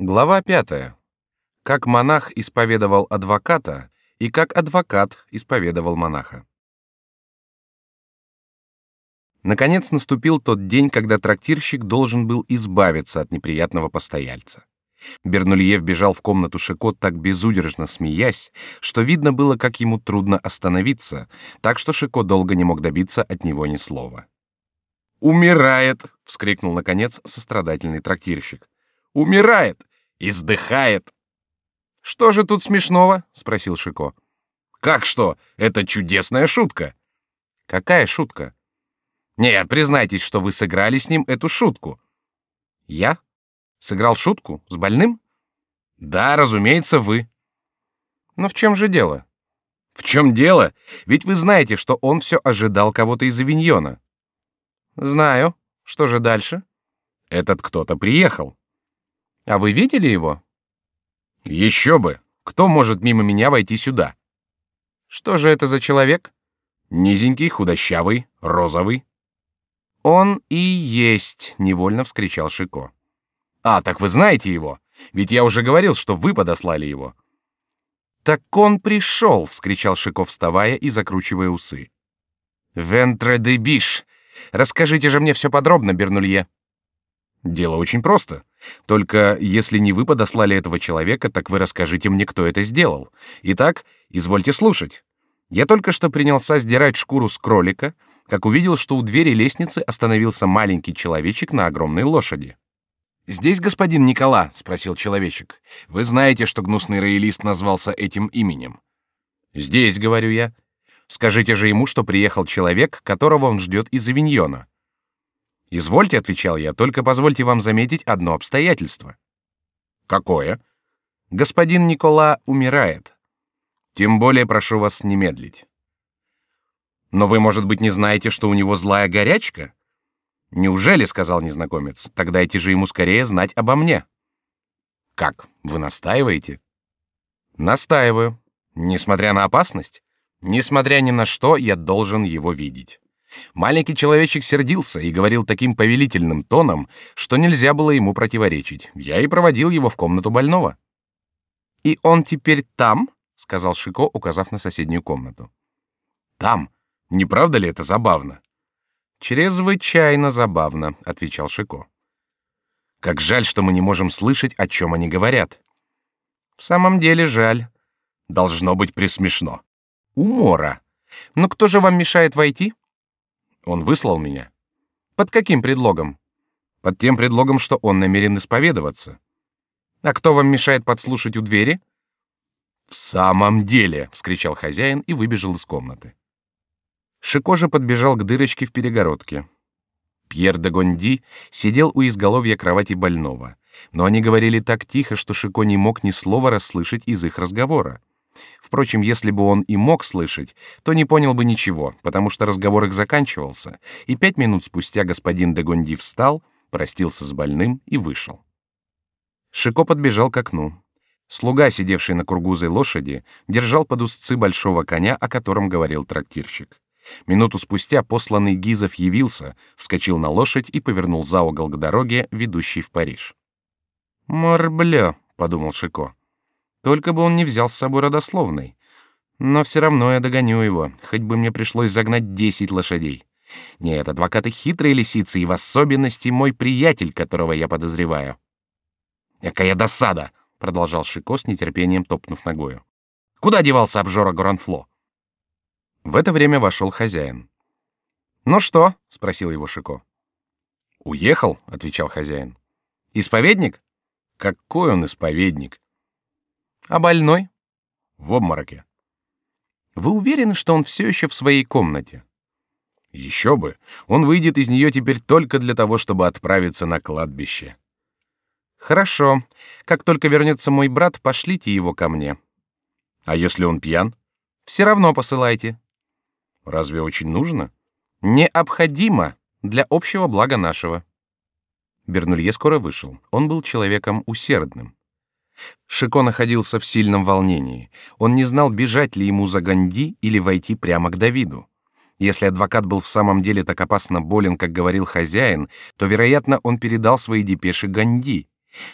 Глава пятая. Как монах исповедовал адвоката и как адвокат исповедовал монаха. Наконец наступил тот день, когда трактирщик должен был избавиться от неприятного постояльца. Бернульев бежал в комнату Шико так безудержно смеясь, что видно было, как ему трудно остановиться, так что Шико долго не мог добиться от него ни слова. «Умирает!» — вскрикнул, наконец, сострадательный трактирщик. «Умирает! Издыхает!» «Что же тут смешного?» — спросил Шико. «Как что? Это чудесная шутка!» «Какая шутка?» «Нет, признайтесь, что вы сыграли с ним эту шутку». «Я? Сыграл шутку? С больным?» «Да, разумеется, вы». «Но в чем же дело?» «В чем дело? Ведь вы знаете, что он все ожидал кого-то из Авиньона». «Знаю. Что же дальше?» «Этот кто-то приехал». «А вы видели его?» «Еще бы! Кто может мимо меня войти сюда?» «Что же это за человек?» «Низенький, худощавый, розовый». «Он и есть!» — невольно вскричал Шико. «А, так вы знаете его? Ведь я уже говорил, что вы подослали его». «Так он пришел!» — вскричал Шико, вставая и закручивая усы. «Вентре де биш! Расскажите же мне все подробно, Бернулье». «Дело очень просто. Только если не вы подослали этого человека, так вы расскажите мне, кто это сделал. Итак, извольте слушать. Я только что принялся сдирать шкуру с кролика, как увидел, что у двери лестницы остановился маленький человечек на огромной лошади. «Здесь господин Никола?» — спросил человечек. «Вы знаете, что гнусный роялист назвался этим именем?» «Здесь», — говорю я. «Скажите же ему, что приехал человек, которого он ждет из Авиньона». «Извольте», — отвечал я, — «только позвольте вам заметить одно обстоятельство». «Какое?» «Господин Никола умирает. Тем более прошу вас не медлить». Но вы, может быть, не знаете, что у него злая горячка? Неужели, сказал незнакомец, тогда дайте же ему скорее знать обо мне. Как? Вы настаиваете? Настаиваю. Несмотря на опасность, несмотря ни на что, я должен его видеть. Маленький человечек сердился и говорил таким повелительным тоном, что нельзя было ему противоречить. Я и проводил его в комнату больного. И он теперь там, сказал Шико, указав на соседнюю комнату. Там, не правда ли это забавно? Чрезвычайно забавно, отвечал Шико. Как жаль, что мы не можем слышать, о чем они говорят. В самом деле жаль. Должно быть присмешно. Умора. Но кто же вам мешает войти? Он выслал меня. Под каким предлогом? Под тем предлогом, что он намерен исповедоваться. А кто вам мешает подслушать у двери? В самом деле, вскричал хозяин и выбежал из комнаты. Шико же подбежал к дырочке в перегородке. Пьер де Гонди сидел у изголовья кровати больного, но они говорили так тихо, что Шико не мог ни слова расслышать из их разговора. Впрочем, если бы он и мог слышать, то не понял бы ничего, потому что разговор их заканчивался, и пять минут спустя господин де Гонди встал, простился с больным и вышел. Шико подбежал к окну. Слуга, сидевший на кургузой лошади, держал под узцы большого коня, о котором говорил трактирщик. Минуту спустя посланный Гизов явился, вскочил на лошадь и повернул за угол к дороге, ведущей в Париж. «Морблё», — подумал Шико. «Только бы он не взял с собой родословный. Но все равно я догоню его, хоть бы мне пришлось загнать десять лошадей. Нет, адвокаты хитрые лисицы, и в особенности мой приятель, которого я подозреваю». «Какая досада!» — продолжал Шико с нетерпением топнув ногою. «Куда девался обжора Гранфло?» В это время вошел хозяин. «Ну что?» — спросил его Шико. «Уехал», — отвечал хозяин. «Исповедник?» «Какой он исповедник?» «А больной?» «В обмороке». «Вы уверены, что он все еще в своей комнате?» «Еще бы! Он выйдет из нее теперь только для того, чтобы отправиться на кладбище». «Хорошо. Как только вернется мой брат, пошлите его ко мне». «А если он пьян?» «Все равно посылайте». Разве очень нужно? Необходимо для общего блага нашего. Бернулье скоро вышел. Он был человеком усердным. Шико находился в сильном волнении. Он не знал, бежать ли ему за Ганди или войти прямо к Давиду. Если адвокат был в самом деле так опасно болен, как говорил хозяин, то, вероятно, он передал свои депеши Ганди.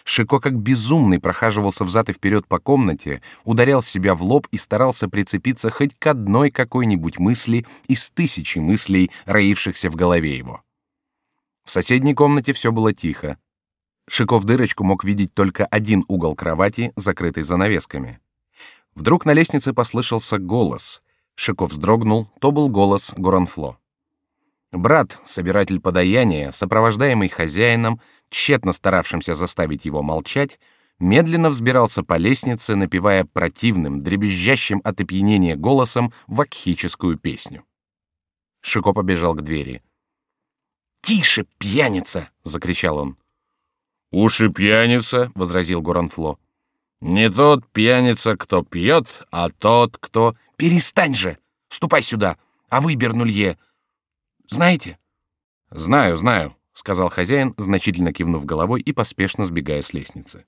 Шико как безумный прохаживался взад и вперед по комнате, ударял себя в лоб и старался прицепиться хоть к одной какой-нибудь мысли из тысячи мыслей, роившихся в голове его. В соседней комнате все было тихо. Шико в дырочку мог видеть только один угол кровати, закрытый занавесками. Вдруг на лестнице послышался голос. Шико вздрогнул, то был голос Горанфло. Брат, собиратель подаяния, сопровождаемый хозяином, тщетно старавшимся заставить его молчать, медленно взбирался по лестнице, напевая противным, дребезжащим от опьянения голосом вакхическую песню. Шико побежал к двери. «Тише, пьяница!» — закричал он. «Уж и пьяница!» — возразил Горанфло. «Не тот пьяница, кто пьет, а тот, кто...» «Перестань же! Ступай сюда! А вы, Бернулье, знаете?» «Знаю, знаю», — сказал хозяин, значительно кивнув головой и поспешно сбегая с лестницы.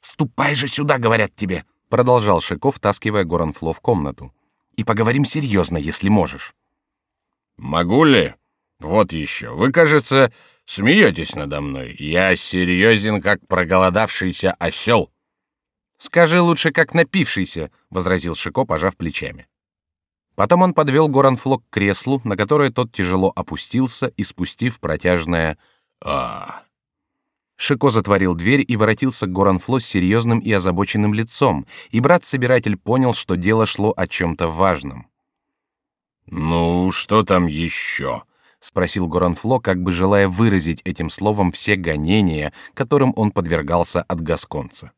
«Ступай же сюда, говорят тебе», — продолжал Шиков, таскивая Горанфло в комнату. «И поговорим серьезно, если можешь». «Могу ли? Вот еще. Вы, кажется, смеетесь надо мной. Я серьезен, как проголодавшийся осел». «Скажи лучше, как напившийся», — возразил Шико, пожав плечами. Потом он подвел Горанфло к креслу, на которое тот тяжело опустился и спустив протяжное а Шико затворил дверь и воротился к Горанфло с серьезным и озабоченным лицом, и брат-собиратель понял, что дело шло о чем-то важном. «Ну, что там еще?» — спросил Горанфло, как бы желая выразить этим словом все гонения, которым он подвергался от гасконца.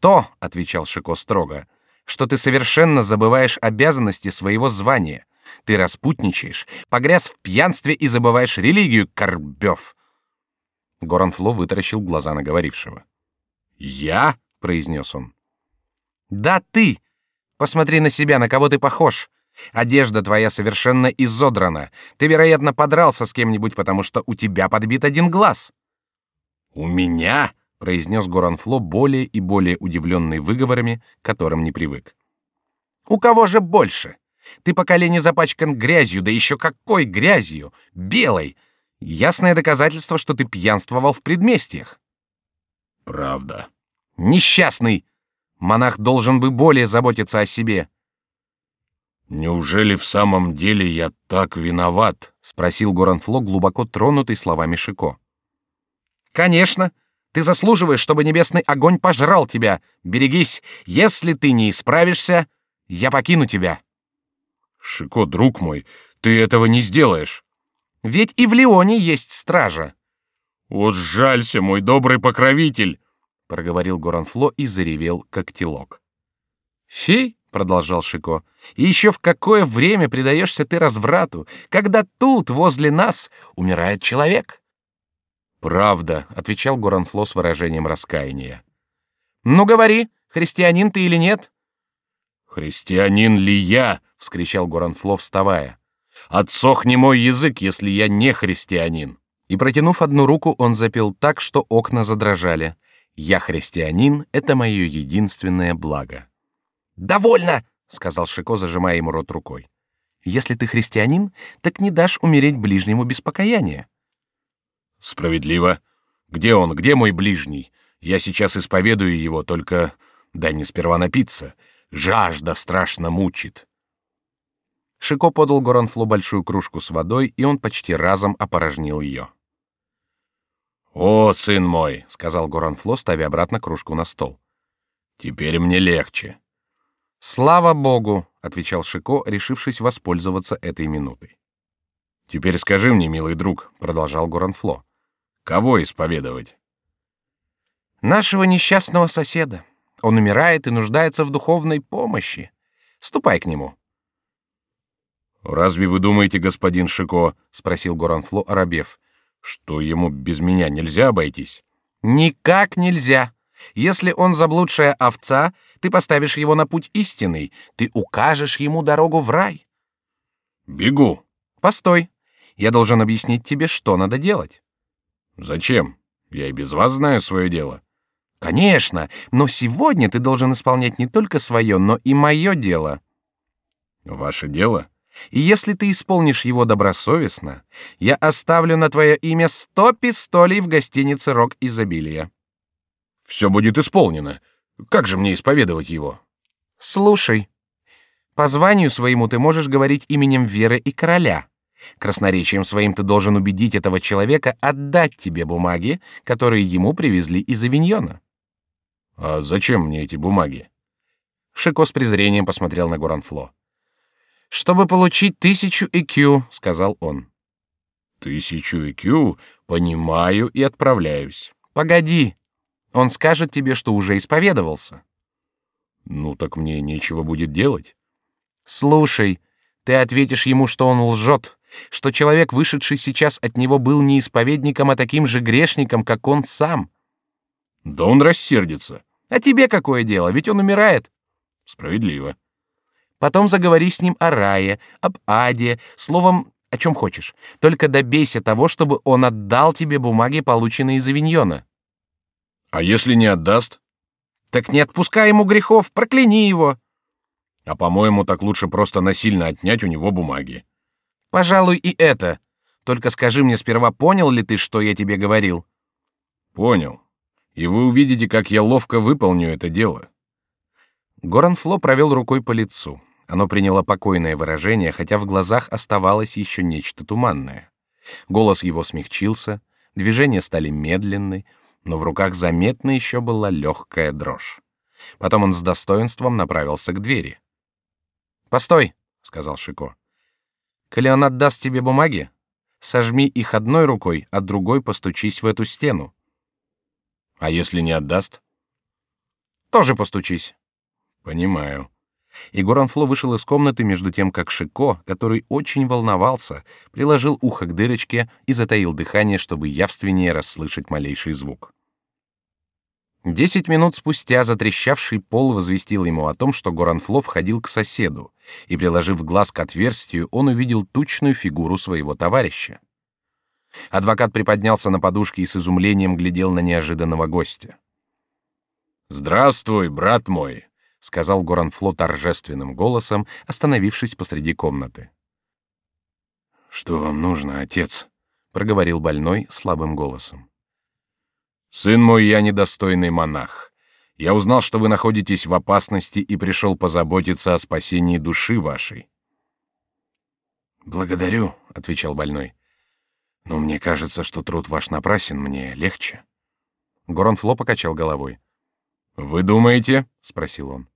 «То», — отвечал Шико строго, — что ты совершенно забываешь обязанности своего звания. Ты распутничаешь, погряз в пьянстве и забываешь религию, Корбев. Горанфло вытаращил глаза на говорившего. «Я?» — произнес он. «Да ты! Посмотри на себя, на кого ты похож. Одежда твоя совершенно изодрана. Ты, вероятно, подрался с кем-нибудь, потому что у тебя подбит один глаз». «У меня?» произнес Горанфло более и более удивленный выговорами, к которым не привык. У кого же больше? Ты по колени запачкан грязью, да еще какой грязью, белой. Ясное доказательство, что ты пьянствовал в предместьях. Правда. Несчастный. Монах должен бы более заботиться о себе. Неужели в самом деле я так виноват? спросил Горанфло, глубоко тронутый словами Шико. Конечно, ты заслуживаешь, чтобы небесный огонь пожрал тебя. Берегись, если ты не исправишься, я покину тебя. Шико, друг мой, ты этого не сделаешь. Ведь и в Леоне есть стража. Вот жалься, мой добрый покровитель, проговорил Горанфло и заревел, как телок. Фи, продолжал Шико, и еще в какое время предаешься ты разврату, когда тут возле нас умирает человек? Правда, отвечал Горанфло с выражением раскаяния. Ну говори, христианин ты или нет? Христианин ли я? вскричал Горанфло, вставая. Отсохни мой язык, если я не христианин. И протянув одну руку, он запел так, что окна задрожали. Я христианин, это мое единственное благо. Довольно, сказал Шико, зажимая ему рот рукой. Если ты христианин, так не дашь умереть ближнему без покаяния. Справедливо. Где он? Где мой ближний? Я сейчас исповедую его, только дай мне сперва напиться. Жажда страшно мучит. Шико подал Горанфло большую кружку с водой, и он почти разом опорожнил ее. «О, сын мой!» — сказал Горанфло, ставя обратно кружку на стол. «Теперь мне легче». «Слава богу!» — отвечал Шико, решившись воспользоваться этой минутой. «Теперь скажи мне, милый друг», — продолжал Горанфло, Кого исповедовать? Нашего несчастного соседа. Он умирает и нуждается в духовной помощи. Ступай к нему. Разве вы думаете, господин Шико, спросил Горанфло Арабев, что ему без меня нельзя обойтись? Никак нельзя. Если он заблудшая овца, ты поставишь его на путь истинный, ты укажешь ему дорогу в рай. Бегу. Постой. Я должен объяснить тебе, что надо делать. Зачем? Я и без вас знаю свое дело. Конечно, но сегодня ты должен исполнять не только свое, но и мое дело. Ваше дело? И если ты исполнишь его добросовестно, я оставлю на твое имя сто пистолей в гостинице Рок изобилия. Все будет исполнено. Как же мне исповедовать его? Слушай, по званию своему ты можешь говорить именем веры и короля. Красноречием своим ты должен убедить этого человека отдать тебе бумаги, которые ему привезли из Авиньона. А зачем мне эти бумаги? Шико с презрением посмотрел на Гуранфло. Чтобы получить тысячу ЭКЮ, сказал он. Тысячу ЭКЮ, понимаю и отправляюсь. Погоди, он скажет тебе, что уже исповедовался. Ну так мне нечего будет делать. Слушай, ты ответишь ему, что он лжет, что человек, вышедший сейчас от него, был не исповедником, а таким же грешником, как он сам. Да он рассердится. А тебе какое дело? Ведь он умирает. Справедливо. Потом заговори с ним о рае, об аде, словом, о чем хочешь. Только добейся того, чтобы он отдал тебе бумаги, полученные из Авиньона. А если не отдаст? Так не отпускай ему грехов, прокляни его. А по-моему, так лучше просто насильно отнять у него бумаги. Пожалуй, и это. Только скажи мне сперва, понял ли ты, что я тебе говорил? Понял. И вы увидите, как я ловко выполню это дело. Горанфло провел рукой по лицу. Оно приняло покойное выражение, хотя в глазах оставалось еще нечто туманное. Голос его смягчился, движения стали медленны, но в руках заметно еще была легкая дрожь. Потом он с достоинством направился к двери. «Постой», — сказал Шико. «Коли он отдаст тебе бумаги, сожми их одной рукой, а другой постучись в эту стену». «А если не отдаст?» «Тоже постучись». «Понимаю». И Горанфло вышел из комнаты между тем, как Шико, который очень волновался, приложил ухо к дырочке и затаил дыхание, чтобы явственнее расслышать малейший звук. Десять минут спустя затрещавший пол возвестил ему о том, что Горанфло входил к соседу, и, приложив глаз к отверстию, он увидел тучную фигуру своего товарища. Адвокат приподнялся на подушке и с изумлением глядел на неожиданного гостя. «Здравствуй, брат мой», — сказал Горанфло торжественным голосом, остановившись посреди комнаты. «Что вам нужно, отец?» — проговорил больной слабым голосом. Сын мой, я недостойный монах. Я узнал, что вы находитесь в опасности и пришел позаботиться о спасении души вашей. Благодарю, отвечал больной. Но мне кажется, что труд ваш напрасен, мне легче. Горонфло покачал головой. Вы думаете? спросил он.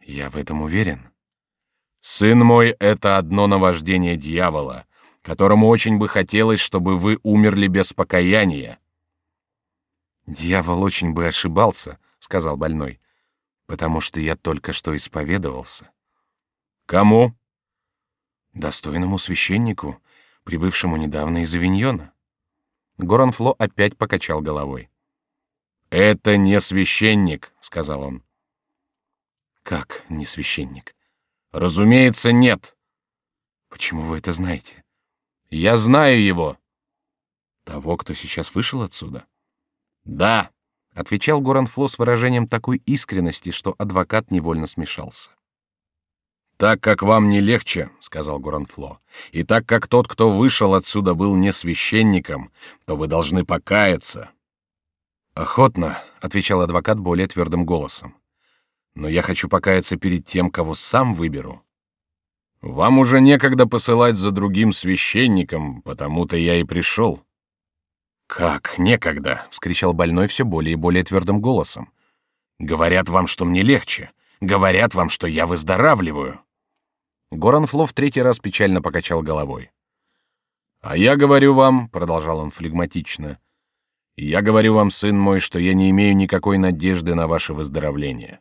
Я в этом уверен. Сын мой, это одно наваждение дьявола, которому очень бы хотелось, чтобы вы умерли без покаяния. Дьявол очень бы ошибался, сказал больной, потому что я только что исповедовался. Кому? Достойному священнику, прибывшему недавно из Авиньона. Горанфло опять покачал головой. Это не священник, сказал он. Как не священник? Разумеется, нет. Почему вы это знаете? Я знаю его. Того, кто сейчас вышел отсюда. Да, отвечал Горанфло с выражением такой искренности, что адвокат невольно смешался. Так как вам не легче, сказал Горанфло, и так как тот, кто вышел отсюда, был не священником, то вы должны покаяться. Охотно, отвечал адвокат более твердым голосом. Но я хочу покаяться перед тем, кого сам выберу. Вам уже некогда посылать за другим священником, потому-то я и пришел. Как некогда, вскричал больной все более и более твердым голосом. Говорят вам, что мне легче. Говорят вам, что я выздоравливаю. Горанфло в третий раз печально покачал головой. А я говорю вам, продолжал он флегматично, я говорю вам, сын мой, что я не имею никакой надежды на ваше выздоровление.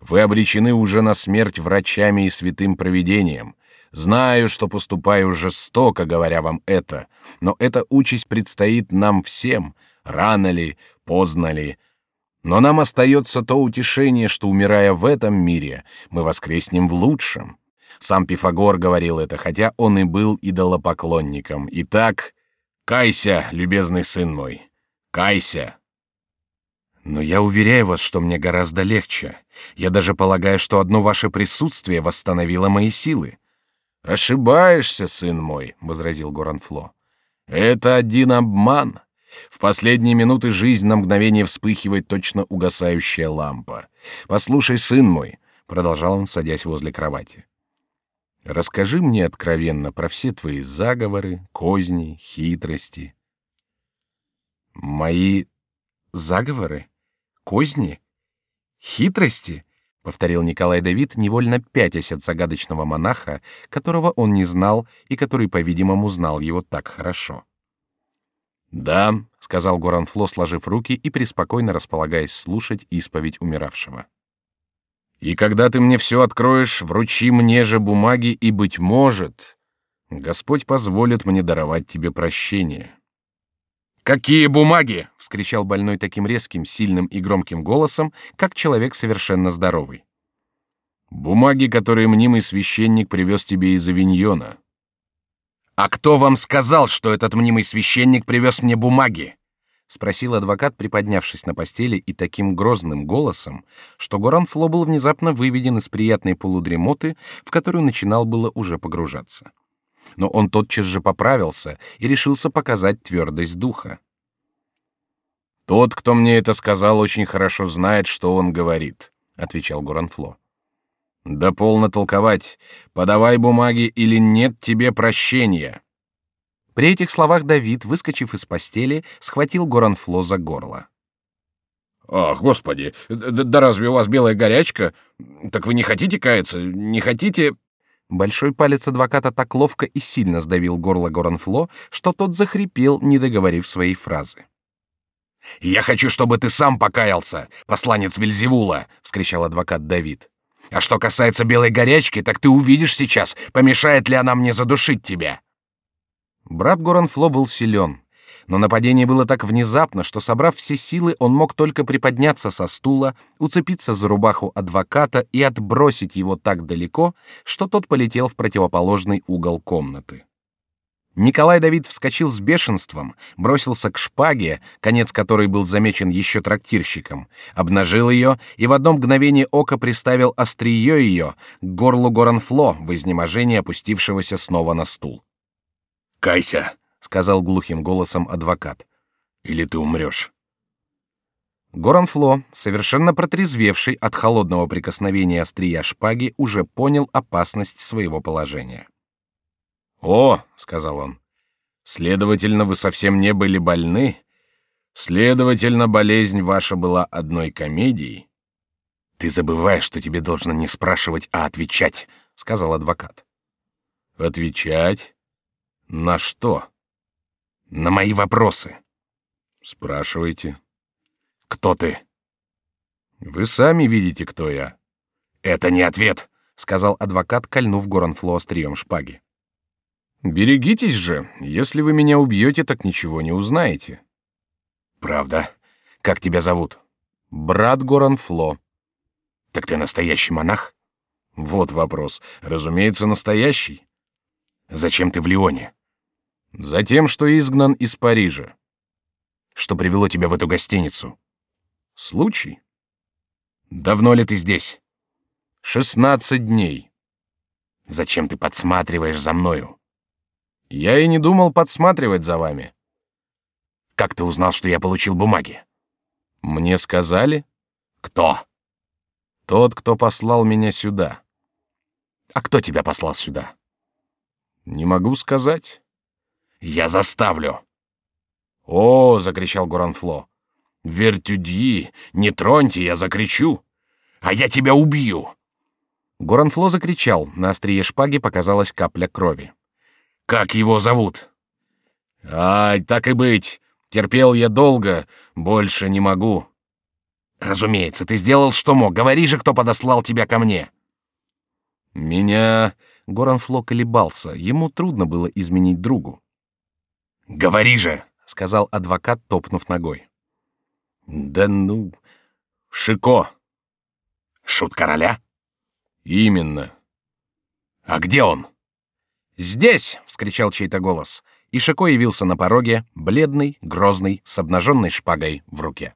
Вы обречены уже на смерть врачами и святым провидением. Знаю, что поступаю жестоко, говоря вам это, но эта участь предстоит нам всем, рано ли, поздно ли. Но нам остается то утешение, что, умирая в этом мире, мы воскреснем в лучшем. Сам Пифагор говорил это, хотя он и был идолопоклонником. Итак, кайся, любезный сын мой, кайся. Но я уверяю вас, что мне гораздо легче. Я даже полагаю, что одно ваше присутствие восстановило мои силы. Ошибаешься, сын мой, возразил Горанфло. Это один обман. В последние минуты жизнь на мгновение вспыхивает точно угасающая лампа. Послушай, сын мой, продолжал он, садясь возле кровати. Расскажи мне откровенно про все твои заговоры, козни, хитрости. Мои заговоры, козни, хитрости, повторил Николай Давид, невольно пятясь от загадочного монаха, которого он не знал и который, по-видимому, знал его так хорошо. Да, сказал Горанфло, сложив руки и преспокойно располагаясь слушать исповедь умиравшего. И когда ты мне все откроешь, вручи мне же бумаги, и быть может, Господь позволит мне даровать тебе прощение. Какие бумаги? – вскричал больной таким резким, сильным и громким голосом, как человек совершенно здоровый. Бумаги, которые мнимый священник привез тебе из Авиньона. А кто вам сказал, что этот мнимый священник привез мне бумаги? спросил адвокат, приподнявшись на постели и таким грозным голосом, что Горан Фло был внезапно выведен из приятной полудремоты, в которую начинал было уже погружаться. Но он тотчас же поправился и решился показать твердость духа. Тот, кто мне это сказал, очень хорошо знает, что он говорит, отвечал Горанфло. Да полно толковать. Подавай бумаги или нет тебе прощения. При этих словах Давид, выскочив из постели, схватил Горанфло за горло. Ах, господи, да разве у вас белая горячка? Так вы не хотите каяться? Не хотите? Большой палец адвоката так ловко и сильно сдавил горло Горанфло, что тот захрипел, не договорив своей фразы. «Я хочу, чтобы ты сам покаялся, посланец Вельзевула!» — вскричал адвокат Давид. А что касается белой горячки, так ты увидишь сейчас, помешает ли она мне задушить тебя. Брат Горанфло был силен, но нападение было так внезапно, что собрав все силы, он мог только приподняться со стула, уцепиться за рубаху адвоката и отбросить его так далеко, что тот полетел в противоположный угол комнаты. Николай Давид вскочил с бешенством, бросился к шпаге, конец которой был замечен еще трактирщиком, обнажил ее и в одно мгновение ока приставил острие ее к горлу Горанфло в изнеможении опустившегося снова на стул. «Кайся», — сказал глухим голосом адвокат, — «или ты умрешь». Горанфло, совершенно протрезвевший от холодного прикосновения острия шпаги, уже понял опасность своего положения. О, сказал он, следовательно, вы совсем не были больны. Следовательно, болезнь ваша была одной комедией. Ты забываешь, что тебе должно не спрашивать, а отвечать, сказал адвокат. Отвечать? На что? На мои вопросы. Спрашивайте. Кто ты? Вы сами видите, кто я. Это не ответ, сказал адвокат, кольнув Горанфло острием шпаги. Берегитесь же, если вы меня убьете, так ничего не узнаете. Правда? Как тебя зовут? Брат Горанфло. Так ты настоящий монах? Вот вопрос. Разумеется, настоящий. Зачем ты в Лионе? Затем, что изгнан из Парижа. Что привело тебя в эту гостиницу? Случай. Давно ли ты здесь? Шестнадцать дней. Зачем ты подсматриваешь за мною? Я и не думал подсматривать за вами. Как ты узнал, что я получил бумаги? Мне сказали. Кто? Тот, кто послал меня сюда. А кто тебя послал сюда? Не могу сказать. Я заставлю. О, закричал Гуранфло. Вертюдьи, не троньте, я закричу. А я тебя убью. Горанфло закричал, на острие шпаги показалась капля крови. Как его зовут? Ай, так и быть. Терпел я долго, больше не могу. Разумеется, ты сделал, что мог. Говори же, кто подослал тебя ко мне. Меня... Горанфло колебался. Ему трудно было изменить другу. Говори же, сказал адвокат, топнув ногой. Да ну, Шико. Шут короля? Именно. А где он? «Здесь!» — вскричал чей-то голос, и Шико явился на пороге, бледный, грозный, с обнаженной шпагой в руке.